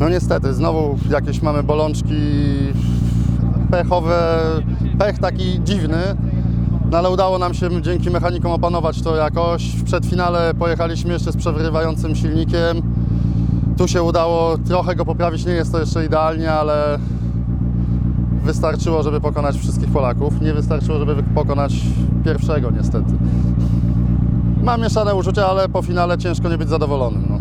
No niestety, znowu jakieś mamy bolączki pechowe, pech taki dziwny, no ale udało nam się dzięki mechanikom opanować to jakoś. W przedfinale pojechaliśmy jeszcze z przewrywającym silnikiem. Tu się udało trochę go poprawić, nie jest to jeszcze idealnie, ale wystarczyło, żeby pokonać wszystkich Polaków. Nie wystarczyło, żeby pokonać pierwszego niestety. Mam mieszane uczucia, ale po finale ciężko nie być zadowolonym. No.